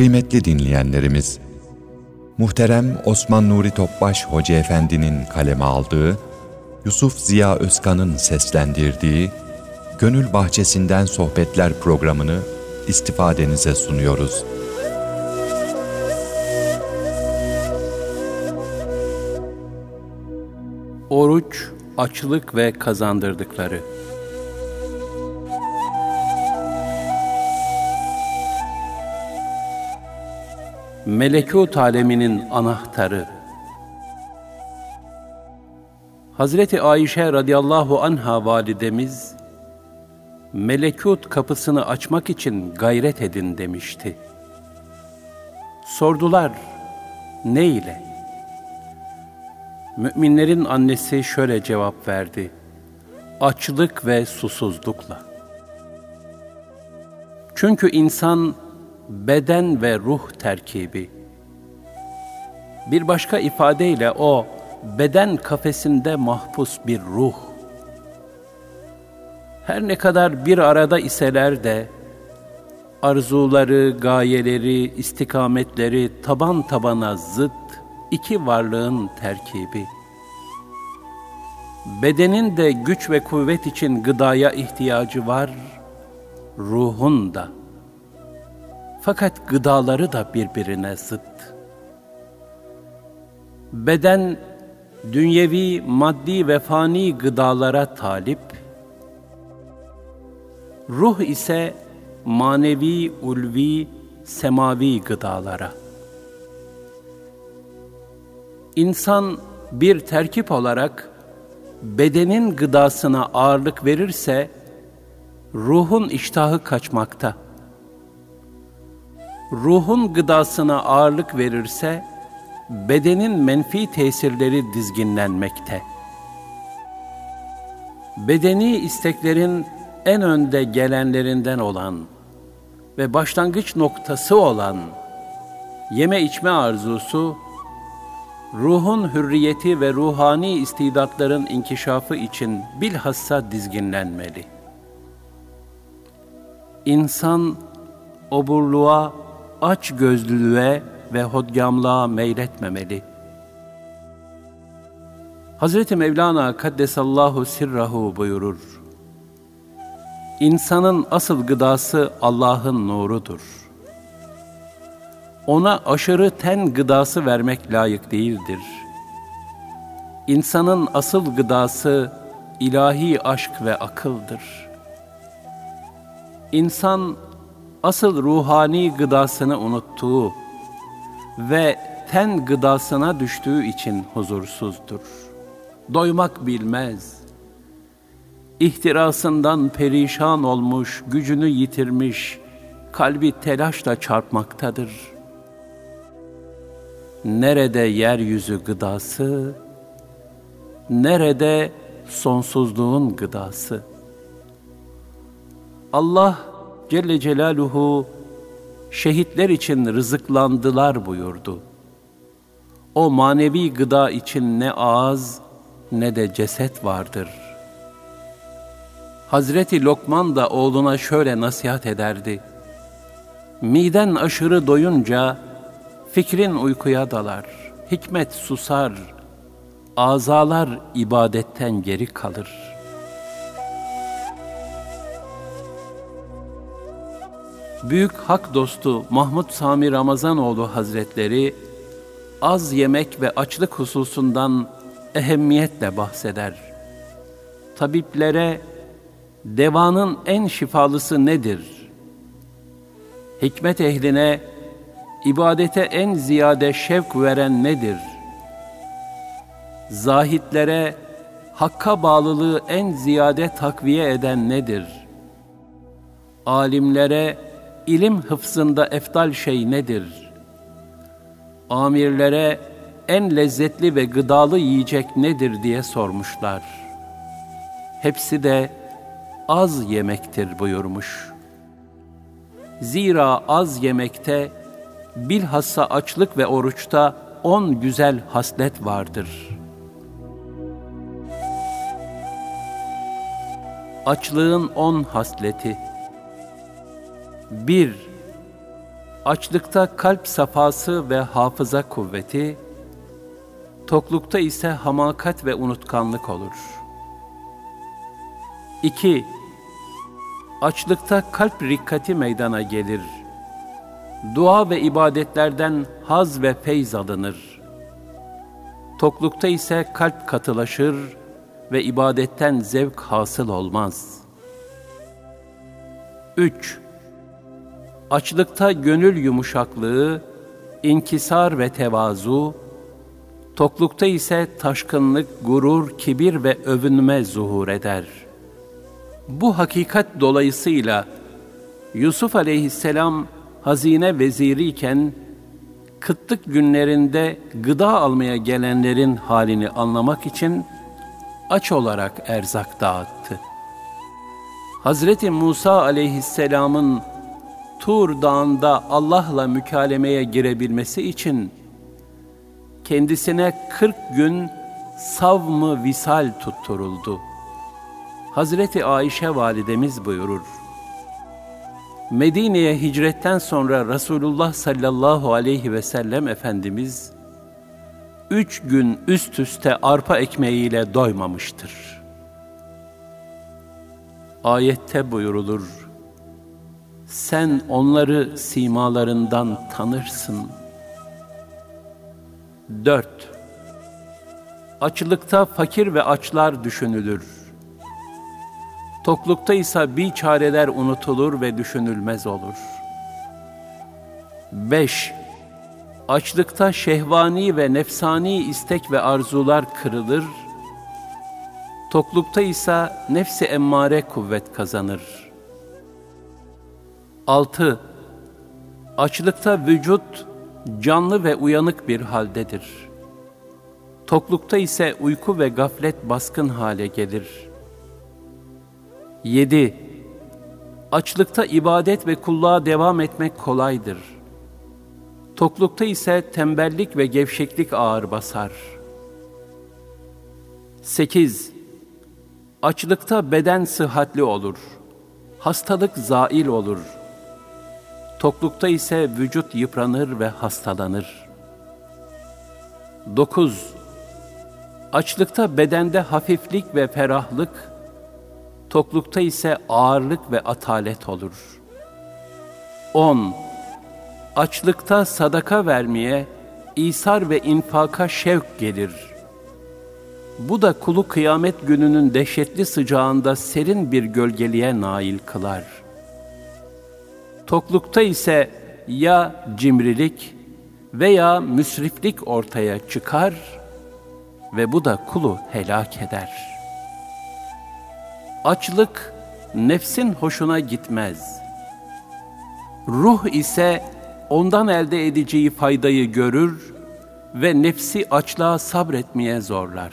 Kıymetli dinleyenlerimiz, muhterem Osman Nuri Topbaş Hoca Efendi'nin kaleme aldığı, Yusuf Ziya Özkan'ın seslendirdiği Gönül Bahçesinden Sohbetler programını istifadenize sunuyoruz. Oruç, açlık ve kazandırdıkları Melekut aleminin anahtarı Hazreti Ayşe radıyallahu anha validemiz melekut kapısını açmak için gayret edin demişti. Sordular, ne ile? Müminlerin annesi şöyle cevap verdi, açlık ve susuzlukla. Çünkü insan beden ve ruh terkibi. Bir başka ifadeyle o, beden kafesinde mahpus bir ruh. Her ne kadar bir arada iseler de, arzuları, gayeleri, istikametleri taban tabana zıt iki varlığın terkibi. Bedenin de güç ve kuvvet için gıdaya ihtiyacı var, ruhun da. Fakat gıdaları da birbirine zıt. Beden dünyevi, maddi ve fani gıdalara talip, ruh ise manevi, ulvi, semavi gıdalara. İnsan bir terkip olarak bedenin gıdasına ağırlık verirse, ruhun iştahı kaçmakta. Ruhun gıdasına ağırlık verirse, bedenin menfi tesirleri dizginlenmekte. Bedeni isteklerin en önde gelenlerinden olan ve başlangıç noktası olan yeme içme arzusu, ruhun hürriyeti ve ruhani istidatların inkişafı için bilhassa dizginlenmeli. İnsan oburluğa, aç gözlülüğe ve hodgamlığa meyletmemeli. Hazreti Mevlana Kaddesallahu Sirrahu buyurur. İnsanın asıl gıdası Allah'ın nurudur. Ona aşırı ten gıdası vermek layık değildir. İnsanın asıl gıdası ilahi aşk ve akıldır. İnsan asıl ruhani gıdasını unuttuğu ve ten gıdasına düştüğü için huzursuzdur. Doymak bilmez. İhtirasından perişan olmuş, gücünü yitirmiş, kalbi telaşla çarpmaktadır. Nerede yeryüzü gıdası, nerede sonsuzluğun gıdası? Allah Celle Celaluhu şehitler için rızıklandılar buyurdu. O manevi gıda için ne ağız ne de ceset vardır. Hazreti Lokman da oğluna şöyle nasihat ederdi. Miden aşırı doyunca fikrin uykuya dalar, hikmet susar, azalar ibadetten geri kalır.'' Büyük hak dostu Mahmud Sami Ramazanoğlu Hazretleri az yemek ve açlık hususundan ehemmiyetle bahseder. Tabiplere devanın en şifalısı nedir? Hikmet ehline ibadete en ziyade şevk veren nedir? Zahitlere hakka bağlılığı en ziyade takviye eden nedir? Alimlere ilim hıfzında eftal şey nedir? Amirlere en lezzetli ve gıdalı yiyecek nedir diye sormuşlar. Hepsi de az yemektir buyurmuş. Zira az yemekte, bilhassa açlık ve oruçta on güzel haslet vardır. Açlığın on hasleti, 1. açlıkta kalp safası ve hafıza kuvveti, toklukta ise hamakat ve unutkanlık olur. 2. Açlıkta kalp rikkati meydana gelir. Dua ve ibadetlerden haz ve feyz alınır. Toklukta ise kalp katılaşır ve ibadetten zevk hasıl olmaz. 3. Açlıkta gönül yumuşaklığı, inkisar ve tevazu, toklukta ise taşkınlık, gurur, kibir ve övünme zuhur eder. Bu hakikat dolayısıyla Yusuf aleyhisselam hazine veziriyken kıtlık günlerinde gıda almaya gelenlerin halini anlamak için aç olarak erzak dağıttı. Hazreti Musa aleyhisselamın Tur Dağı'nda Allah'la mükalemeye girebilmesi için kendisine 40 gün savmı visal tutturuldu. Hazreti Ayşe validemiz buyurur. Medine'ye hicretten sonra Resulullah sallallahu aleyhi ve sellem Efendimiz, üç gün üst üste arpa ekmeğiyle doymamıştır. Ayette buyurulur, sen onları simalarından tanırsın. 4. Açlıkta fakir ve açlar düşünülür. Toklukta ise bir çareler unutulur ve düşünülmez olur. 5. Açlıkta şehvani ve nefsani istek ve arzular kırılır. Toklukta ise nefsi emmare kuvvet kazanır.'' 6. Açlıkta vücut canlı ve uyanık bir haldedir. Toklukta ise uyku ve gaflet baskın hale gelir. 7. Açlıkta ibadet ve kulluğa devam etmek kolaydır. Toklukta ise tembellik ve gevşeklik ağır basar. 8. Açlıkta beden sıhhatli olur. Hastalık zail olur.'' Toklukta ise vücut yıpranır ve hastalanır. 9. Açlıkta bedende hafiflik ve ferahlık, toklukta ise ağırlık ve atalet olur. 10. Açlıkta sadaka vermeye, İsar ve infaka şevk gelir. Bu da kulu kıyamet gününün dehşetli sıcağında serin bir gölgeliğe nail kılar.'' Toklukta ise ya cimrilik veya müsriflik ortaya çıkar ve bu da kulu helak eder. Açlık nefsin hoşuna gitmez. Ruh ise ondan elde edeceği faydayı görür ve nefsi açlığa sabretmeye zorlar.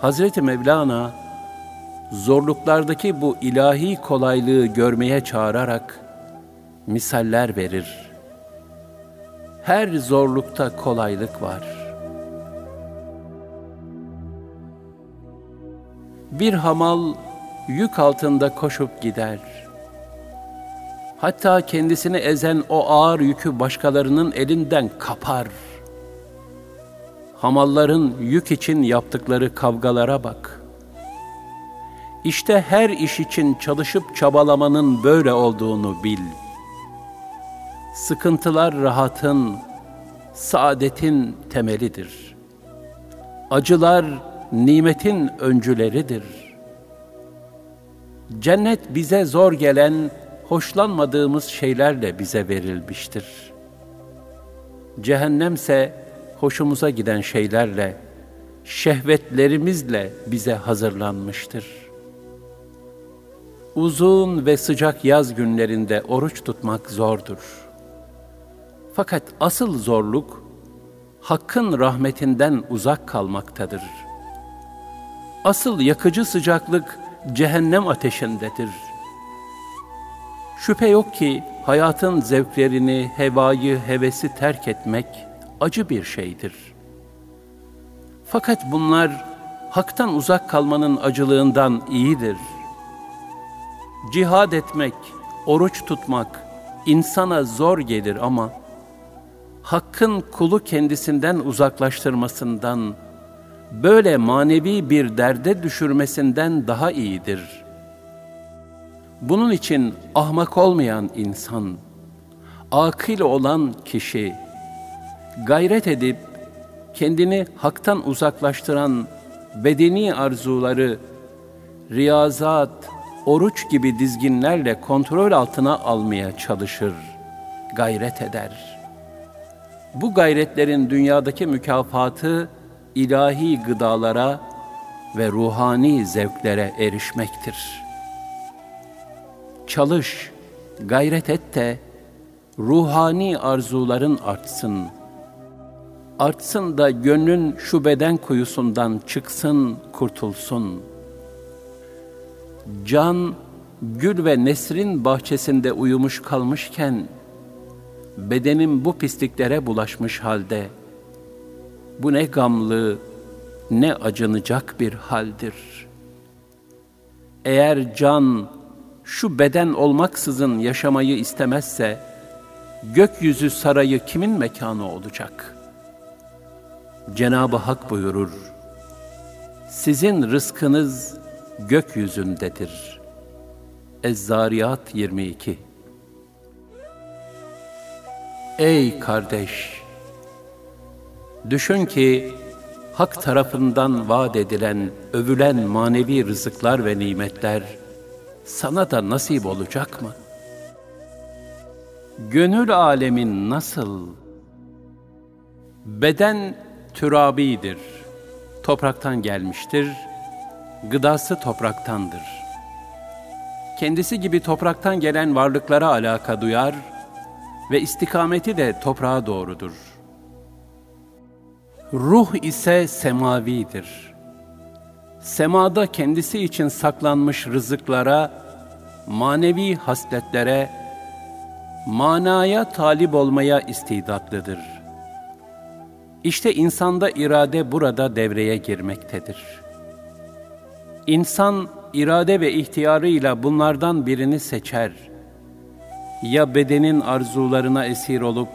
Hazreti Mevlana zorluklardaki bu ilahi kolaylığı görmeye çağırarak misaller verir. Her zorlukta kolaylık var. Bir hamal yük altında koşup gider. Hatta kendisini ezen o ağır yükü başkalarının elinden kapar. Hamalların yük için yaptıkları kavgalara bak.'' İşte her iş için çalışıp çabalamanın böyle olduğunu bil. Sıkıntılar rahatın, saadetin temelidir. Acılar nimetin öncüleridir. Cennet bize zor gelen, hoşlanmadığımız şeylerle bize verilmiştir. Cehennemse hoşumuza giden şeylerle, şehvetlerimizle bize hazırlanmıştır.'' Uzun ve sıcak yaz günlerinde oruç tutmak zordur. Fakat asıl zorluk, Hakk'ın rahmetinden uzak kalmaktadır. Asıl yakıcı sıcaklık cehennem ateşindedir. Şüphe yok ki hayatın zevklerini, hevayı, hevesi terk etmek acı bir şeydir. Fakat bunlar haktan uzak kalmanın acılığından iyidir.'' Cihad etmek, oruç tutmak insana zor gelir ama Hakk'ın kulu kendisinden uzaklaştırmasından, böyle manevi bir derde düşürmesinden daha iyidir. Bunun için ahmak olmayan insan, akil olan kişi, gayret edip kendini haktan uzaklaştıran bedeni arzuları, riyazat, oruç gibi dizginlerle kontrol altına almaya çalışır, gayret eder. Bu gayretlerin dünyadaki mükafatı ilahi gıdalara ve ruhani zevklere erişmektir. Çalış, gayret et de ruhani arzuların artsın. Artsın da gönlün şu beden kuyusundan çıksın, kurtulsun. Can, gül ve nesrin bahçesinde uyumuş kalmışken, bedenim bu pisliklere bulaşmış halde, bu ne gamlı, ne acınacak bir haldir. Eğer can, şu beden olmaksızın yaşamayı istemezse, gökyüzü sarayı kimin mekanı olacak? Cenab-ı Hak buyurur, sizin rızkınız gökyüzündedir. Ez-Zariyat 22 Ey kardeş! Düşün ki, Hak tarafından vaat edilen, övülen manevi rızıklar ve nimetler sana da nasip olacak mı?'' Gönül alemin nasıl? Beden türabidir. Topraktan gelmiştir. Gıdası topraktandır. Kendisi gibi topraktan gelen varlıklara alaka duyar ve istikameti de toprağa doğrudur. Ruh ise semavidir. Semada kendisi için saklanmış rızıklara, manevi hasletlere, manaya talip olmaya istidatlıdır. İşte insanda irade burada devreye girmektedir. İnsan irade ve ihtiyarıyla bunlardan birini seçer. Ya bedenin arzularına esir olup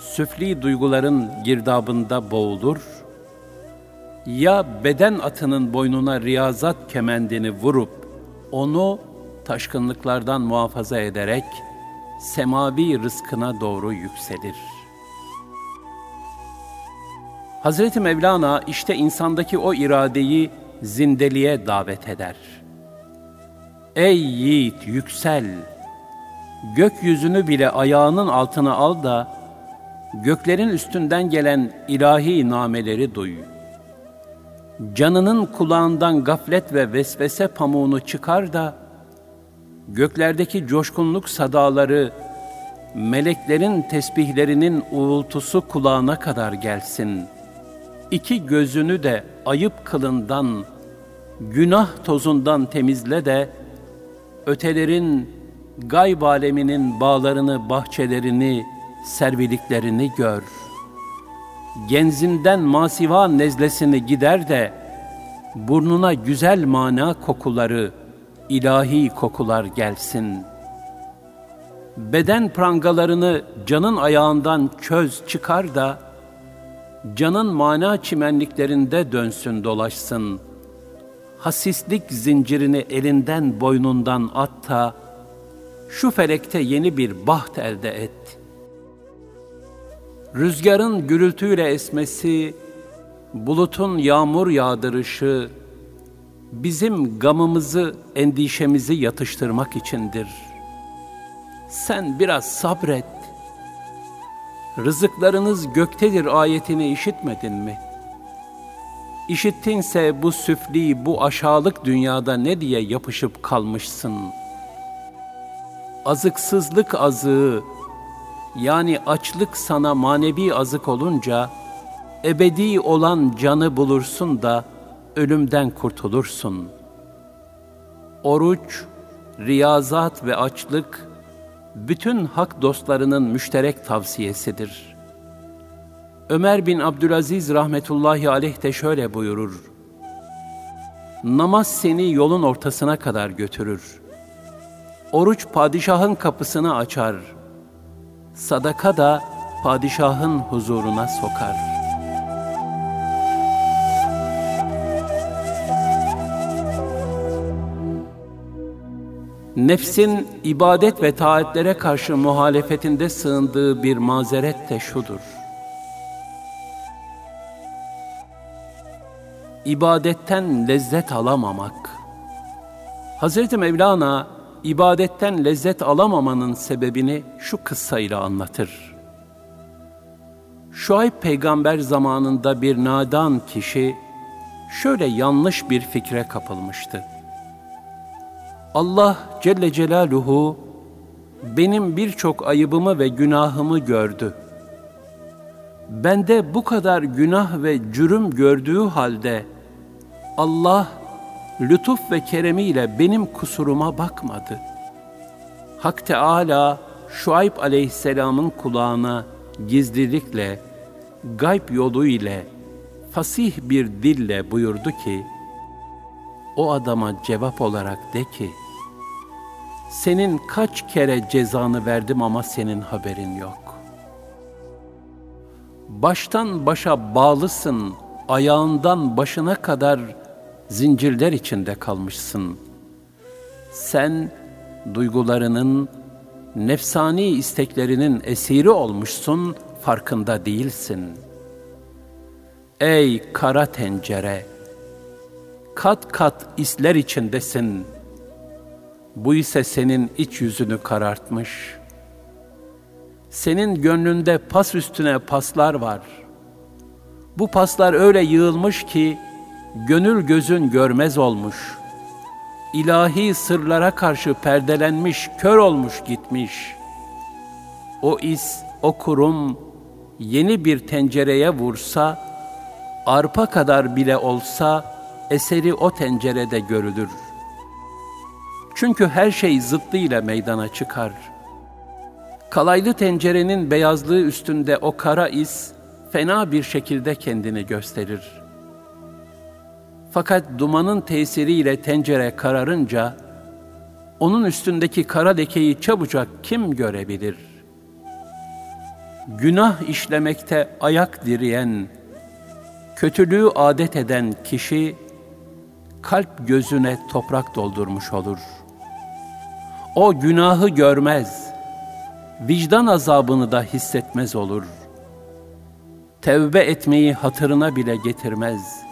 süfli duyguların girdabında boğulur, ya beden atının boynuna riyazat kemendini vurup onu taşkınlıklardan muhafaza ederek semavi rızkına doğru yükselir. Hazreti Mevlana işte insandaki o iradeyi zindeliğe davet eder. Ey yiğit yüksel, gökyüzünü bile ayağının altına al da, göklerin üstünden gelen ilahi nameleri duy. Canının kulağından gaflet ve vesvese pamuğunu çıkar da, göklerdeki coşkunluk sadaları, meleklerin tesbihlerinin uğultusu kulağına kadar gelsin. İki gözünü de ayıp kılından, günah tozundan temizle de, ötelerin, gayb aleminin bağlarını, bahçelerini, serviliklerini gör. Genzinden masiva nezlesini gider de, burnuna güzel mana kokuları, ilahi kokular gelsin. Beden prangalarını canın ayağından çöz çıkar da, canın mana çimenliklerinde dönsün dolaşsın. Hasislik zincirini elinden boynundan at da, şu felekte yeni bir baht elde et. Rüzgarın gürültüyle esmesi, bulutun yağmur yağdırışı, bizim gamımızı, endişemizi yatıştırmak içindir. Sen biraz sabret. Rızıklarınız göktedir ayetini işitmedin mi? İşittinse bu süfli, bu aşağılık dünyada ne diye yapışıp kalmışsın? Azıksızlık azığı, yani açlık sana manevi azık olunca, ebedi olan canı bulursun da, ölümden kurtulursun. Oruç, riyazat ve açlık, bütün hak dostlarının müşterek tavsiyesidir. Ömer bin Abdülaziz rahmetullahi aleyh de şöyle buyurur. Namaz seni yolun ortasına kadar götürür. oruç padişahın kapısını açar. Sadaka da padişahın huzuruna sokar. Nefsin ibadet ve taatlere karşı muhalefetinde sığındığı bir mazeret de şudur. İbadetten lezzet alamamak. Hazreti Mevlana ibadetten lezzet alamamanın sebebini şu kıssayla anlatır. Şuayb peygamber zamanında bir nadan kişi şöyle yanlış bir fikre kapılmıştı. Allah Celle Celaluhu benim birçok ayıbımı ve günahımı gördü. Bende bu kadar günah ve cürüm gördüğü halde Allah lütuf ve keremiyle benim kusuruma bakmadı. Hak Teala Şuayb aleyhisselamın kulağına gizlilikle, gayb yolu ile, fasih bir dille buyurdu ki, o adama cevap olarak de ki, senin kaç kere cezanı verdim ama senin haberin yok. Baştan başa bağlısın, ayağından başına kadar zincirler içinde kalmışsın. Sen duygularının, nefsani isteklerinin esiri olmuşsun, farkında değilsin. Ey kara tencere! Kat kat isler içindesin. Bu ise senin iç yüzünü karartmış. Senin gönlünde pas üstüne paslar var. Bu paslar öyle yığılmış ki, gönül gözün görmez olmuş. İlahi sırlara karşı perdelenmiş, kör olmuş gitmiş. O is, o kurum yeni bir tencereye vursa, arpa kadar bile olsa eseri o tencerede görülür. Çünkü her şey zıttıyla meydana çıkar. Kalaylı tencerenin beyazlığı üstünde o kara iz fena bir şekilde kendini gösterir.'' Fakat dumanın tesiriyle tencere kararınca, onun üstündeki kara lekeyi çabucak kim görebilir? Günah işlemekte ayak direyen, kötülüğü adet eden kişi, kalp gözüne toprak doldurmuş olur. O günahı görmez, vicdan azabını da hissetmez olur. Tevbe etmeyi hatırına bile getirmez.''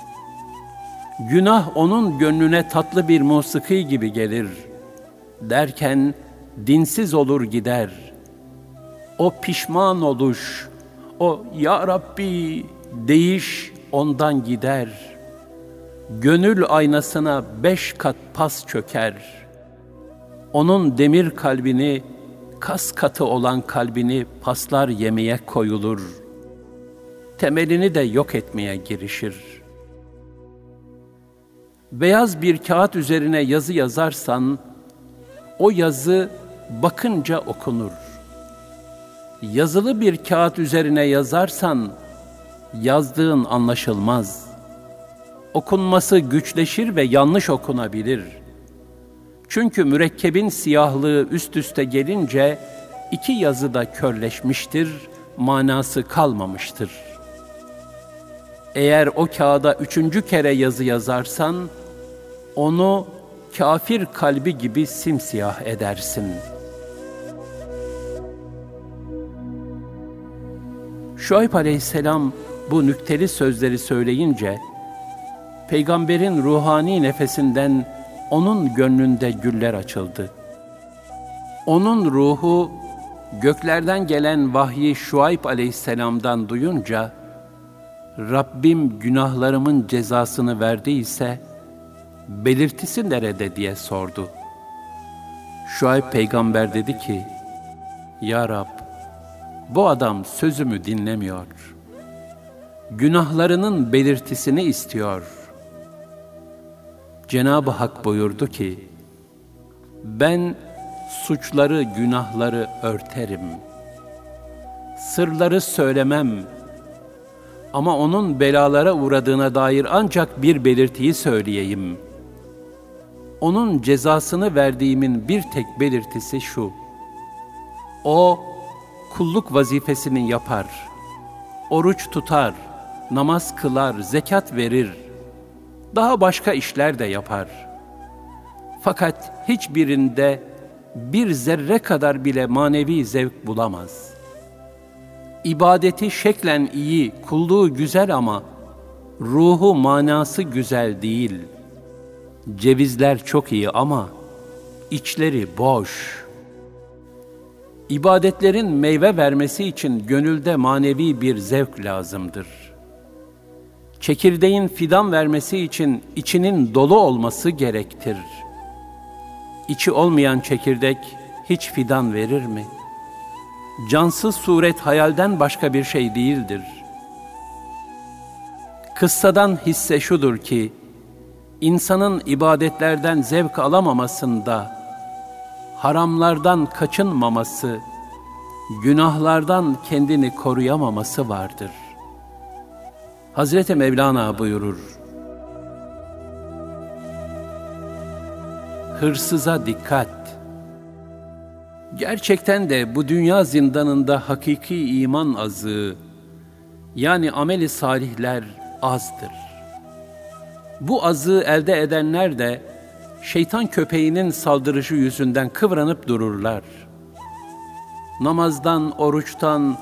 Günah onun gönlüne tatlı bir musiki gibi gelir. Derken dinsiz olur gider. O pişman oluş, o Ya Rabbi değiş ondan gider. Gönül aynasına beş kat pas çöker. Onun demir kalbini, kas katı olan kalbini paslar yemeye koyulur. Temelini de yok etmeye girişir.'' Beyaz bir kağıt üzerine yazı yazarsan, o yazı bakınca okunur. Yazılı bir kağıt üzerine yazarsan, yazdığın anlaşılmaz. Okunması güçleşir ve yanlış okunabilir. Çünkü mürekkebin siyahlığı üst üste gelince, iki yazı da körleşmiştir, manası kalmamıştır. Eğer o kağıda üçüncü kere yazı yazarsan, onu kafir kalbi gibi simsiyah edersin. Şuayb aleyhisselam bu nükteli sözleri söyleyince, peygamberin ruhani nefesinden onun gönlünde güller açıldı. Onun ruhu göklerden gelen vahyi Şuayb aleyhisselamdan duyunca, Rabbim günahlarımın cezasını verdiyse, belirtisi nerede diye sordu. Şuayb peygamber dedi ki, Ya Rab, bu adam sözümü dinlemiyor. Günahlarının belirtisini istiyor. Cenab-ı Hak buyurdu ki, ben suçları, günahları örterim. Sırları söylemem. Ama onun belalara uğradığına dair ancak bir belirtiyi söyleyeyim.'' Onun cezasını verdiğimin bir tek belirtisi şu. O kulluk vazifesini yapar, oruç tutar, namaz kılar, zekat verir, daha başka işler de yapar. Fakat hiçbirinde bir zerre kadar bile manevi zevk bulamaz. İbadeti şeklen iyi, kulluğu güzel ama ruhu manası güzel değil. Cevizler çok iyi ama içleri boş. İbadetlerin meyve vermesi için gönülde manevi bir zevk lazımdır. Çekirdeğin fidan vermesi için içinin dolu olması gerektir. İçi olmayan çekirdek hiç fidan verir mi? Cansız suret hayalden başka bir şey değildir.'' Kıssadan hisse şudur ki, insanın ibadetlerden zevk alamamasında, haramlardan kaçınmaması, günahlardan kendini koruyamaması vardır. Hazreti Mevlana buyurur, Hırsıza dikkat! Gerçekten de bu dünya zindanında hakiki iman azığı, yani ameli salihler, azdır. Bu azı elde edenler de şeytan köpeğinin saldırışı yüzünden kıvranıp dururlar. Namazdan, oruçtan,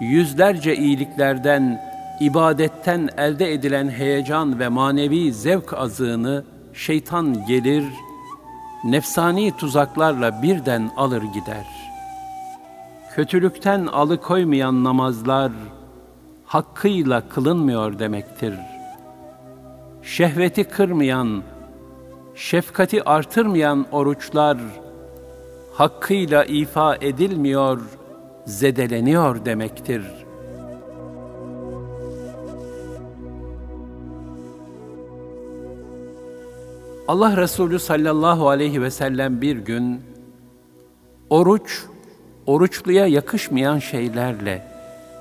yüzlerce iyiliklerden, ibadetten elde edilen heyecan ve manevi zevk azığını şeytan gelir, nefsani tuzaklarla birden alır gider. Kötülükten alıkoymayan namazlar, hakkıyla kılınmıyor demektir. Şehveti kırmayan, şefkati artırmayan oruçlar hakkıyla ifa edilmiyor, zedeleniyor demektir. Allah Resulü sallallahu aleyhi ve sellem bir gün oruç, oruçluya yakışmayan şeylerle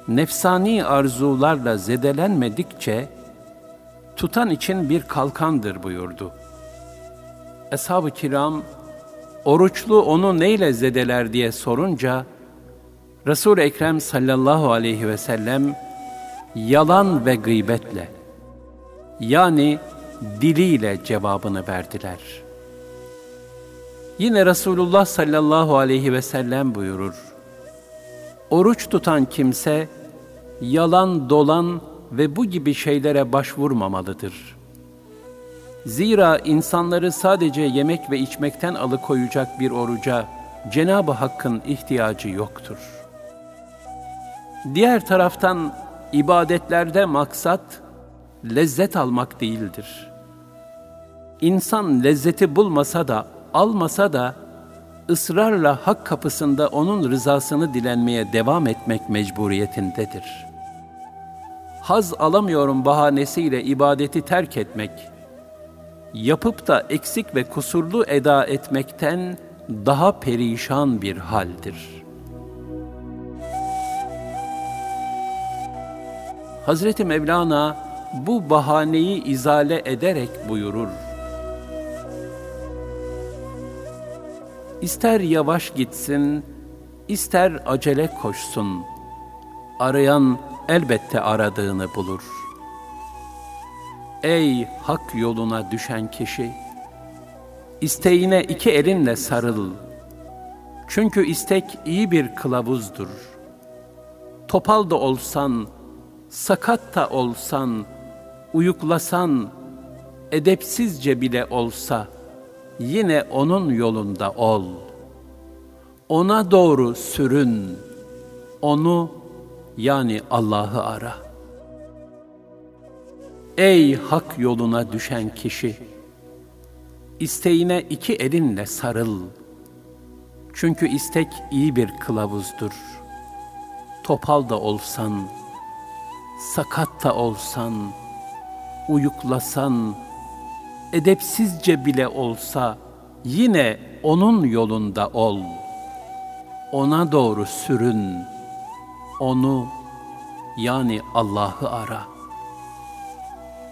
nefsani arzularla zedelenmedikçe tutan için bir kalkandır buyurdu. Eshab-ı kiram oruçlu onu neyle zedeler diye sorunca Resul-i Ekrem sallallahu aleyhi ve sellem yalan ve gıybetle yani diliyle cevabını verdiler. Yine Resulullah sallallahu aleyhi ve sellem buyurur. Oruç tutan kimse yalan, dolan ve bu gibi şeylere başvurmamalıdır. Zira insanları sadece yemek ve içmekten alıkoyacak bir oruca Cenab-ı Hakk'ın ihtiyacı yoktur. Diğer taraftan ibadetlerde maksat lezzet almak değildir. İnsan lezzeti bulmasa da, almasa da ısrarla hak kapısında onun rızasını dilenmeye devam etmek mecburiyetindedir. Haz alamıyorum bahanesiyle ibadeti terk etmek, yapıp da eksik ve kusurlu eda etmekten daha perişan bir haldir. Hazreti Mevlana bu bahaneyi izale ederek buyurur. İster yavaş gitsin, ister acele koşsun. Arayan elbette aradığını bulur. Ey hak yoluna düşen kişi! İsteğine iki elinle sarıl. Çünkü istek iyi bir kılavuzdur. Topal da olsan, sakat da olsan, uyuklasan, edepsizce bile olsa, yine onun yolunda ol. Ona doğru sürün. Onu yani Allah'ı ara. Ey hak yoluna düşen kişi! İsteğine iki elinle sarıl. Çünkü istek iyi bir kılavuzdur. Topal da olsan, sakat da olsan, uyuklasan, edepsizce bile olsa yine onun yolunda ol. Ona doğru sürün. Onu yani Allah'ı ara.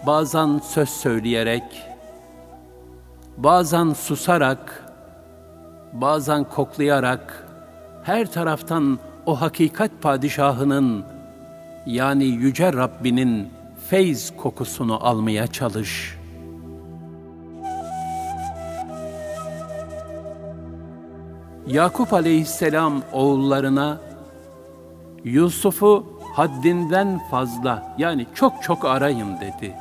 Bazen söz söyleyerek, bazen susarak, bazen koklayarak, her taraftan o hakikat padişahının, yani Yüce Rabbinin feyz kokusunu almaya çalış. Yakup aleyhisselam oğullarına, Yusuf'u haddinden fazla yani çok çok arayın dedi.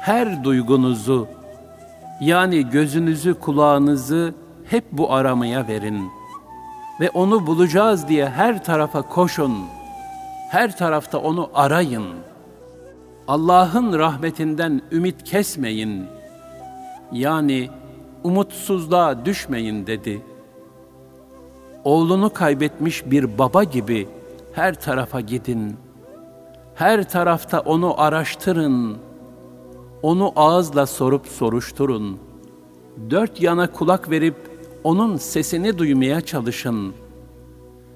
Her duygunuzu yani gözünüzü kulağınızı hep bu aramaya verin ve onu bulacağız diye her tarafa koşun. Her tarafta onu arayın. Allah'ın rahmetinden ümit kesmeyin. Yani umutsuzluğa düşmeyin dedi. Oğlunu kaybetmiş bir baba gibi her tarafa gidin. Her tarafta onu araştırın. Onu ağızla sorup soruşturun. Dört yana kulak verip onun sesini duymaya çalışın.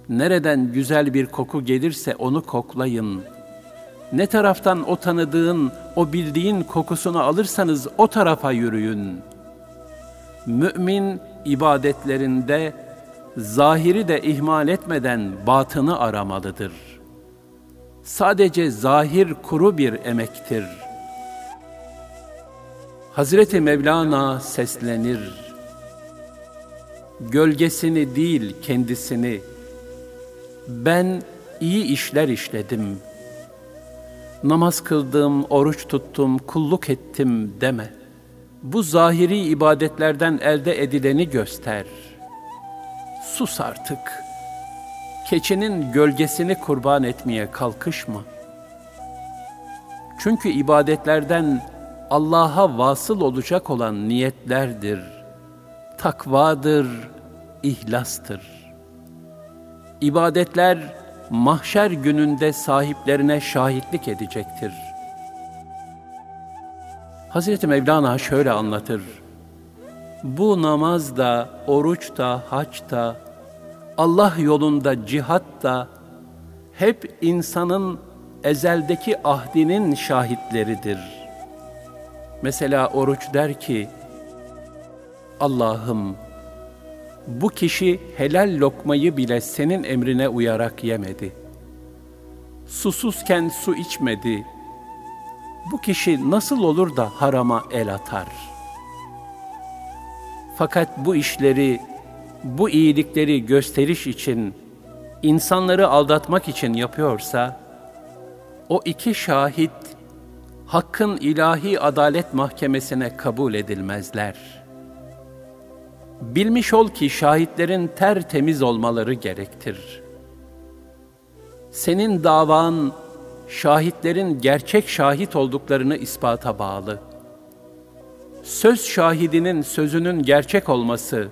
Nereden güzel bir koku gelirse onu koklayın. Ne taraftan o tanıdığın, o bildiğin kokusunu alırsanız o tarafa yürüyün. Mümin ibadetlerinde zahiri de ihmal etmeden batını aramalıdır. Sadece zahir kuru bir emektir. Hazreti Mevlana seslenir. Gölgesini değil kendisini. Ben iyi işler işledim. Namaz kıldım, oruç tuttum, kulluk ettim deme. Bu zahiri ibadetlerden elde edileni göster.'' Sus artık. Keçinin gölgesini kurban etmeye kalkışma. Çünkü ibadetlerden Allah'a vasıl olacak olan niyetlerdir, takvadır, ihlastır. İbadetler mahşer gününde sahiplerine şahitlik edecektir. Hazreti Mevlana şöyle anlatır. Bu namaz da, oruç da, haç da, Allah yolunda cihat da hep insanın ezeldeki ahdinin şahitleridir. Mesela oruç der ki, Allah'ım bu kişi helal lokmayı bile senin emrine uyarak yemedi. Susuzken su içmedi. Bu kişi nasıl olur da harama el atar?'' Fakat bu işleri, bu iyilikleri gösteriş için, insanları aldatmak için yapıyorsa, o iki şahit, Hakk'ın ilahi adalet mahkemesine kabul edilmezler. Bilmiş ol ki şahitlerin tertemiz olmaları gerektir. Senin davan, şahitlerin gerçek şahit olduklarını ispata bağlı.'' Söz şahidinin sözünün gerçek olması,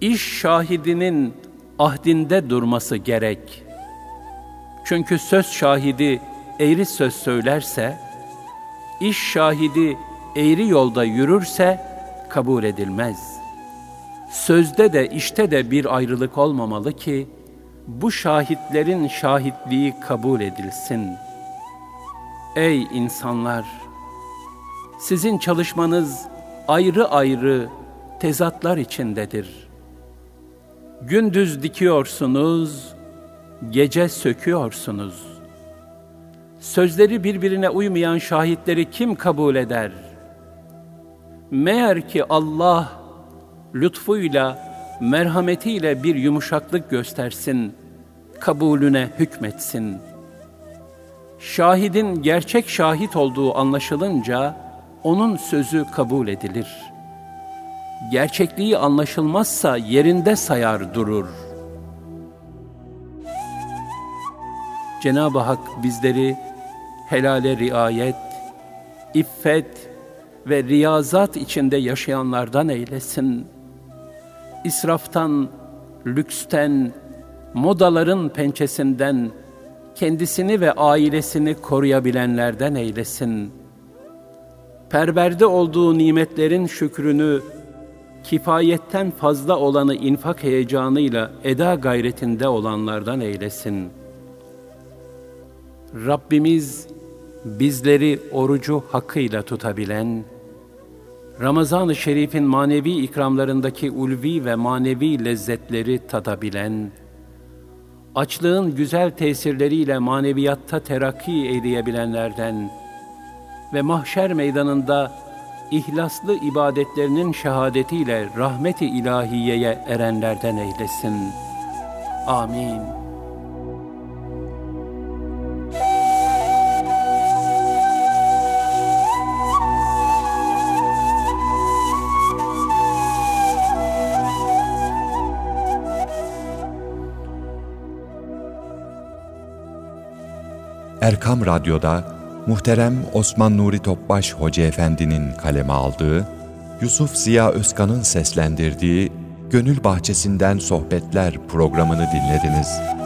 iş şahidinin ahdinde durması gerek. Çünkü söz şahidi eğri söz söylerse, iş şahidi eğri yolda yürürse kabul edilmez. Sözde de işte de bir ayrılık olmamalı ki, bu şahitlerin şahitliği kabul edilsin. Ey insanlar! Sizin çalışmanız ayrı ayrı tezatlar içindedir. Gündüz dikiyorsunuz, gece söküyorsunuz. Sözleri birbirine uymayan şahitleri kim kabul eder? Meğer ki Allah lütfuyla, merhametiyle bir yumuşaklık göstersin, kabulüne hükmetsin. Şahidin gerçek şahit olduğu anlaşılınca, onun sözü kabul edilir. Gerçekliği anlaşılmazsa yerinde sayar durur. Cenab-ı Hak bizleri helale riayet, iffet ve riyazat içinde yaşayanlardan eylesin. İsraftan, lüksten, modaların pençesinden kendisini ve ailesini koruyabilenlerden eylesin.'' Perverde olduğu nimetlerin şükrünü, kifayetten fazla olanı infak heyecanıyla eda gayretinde olanlardan eylesin. Rabbimiz bizleri orucu hakkıyla tutabilen, Ramazan-ı Şerif'in manevi ikramlarındaki ulvi ve manevi lezzetleri tadabilen, açlığın güzel tesirleriyle maneviyatta terakki eyleyebilenlerden ve mahşer meydanında ihlaslı ibadetlerinin şehadetiyle rahmeti ilahiyeye erenlerden eylesin. Amin. Erkam Radyo'da muhterem Osman Nuri Topbaş Hoca Efendi'nin kaleme aldığı, Yusuf Ziya Özkan'ın seslendirdiği Gönül Bahçesinden Sohbetler programını dinlediniz.